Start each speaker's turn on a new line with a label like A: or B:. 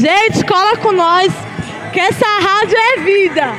A: Gente, cola com nós, que essa rádio é vida.